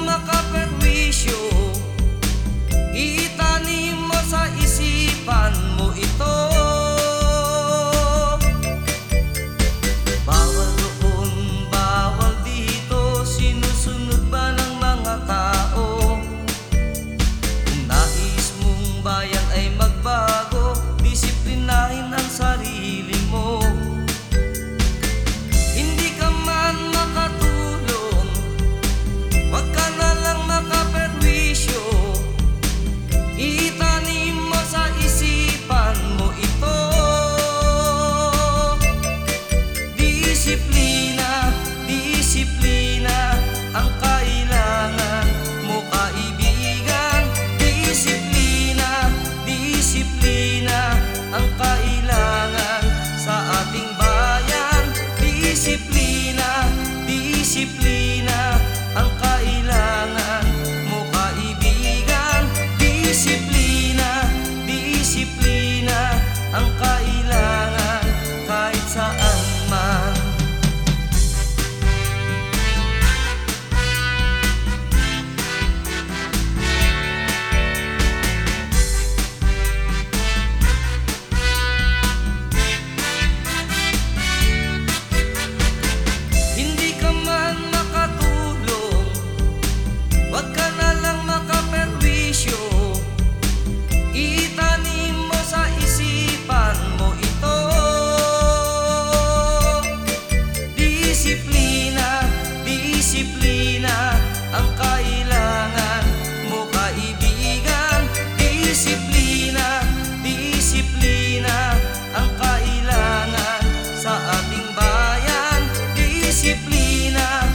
ثم قال disiplina ang kaibigan disciplina.